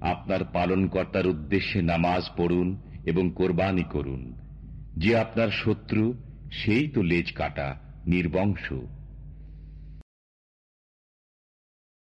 আপনার পালনকর্তার উদ্দেশ্যে নামাজ পড়ুন এবং কোরবানি করুন। যে আপনার শত্রু, সেই তো লেজ কাটা, নির্বংশ।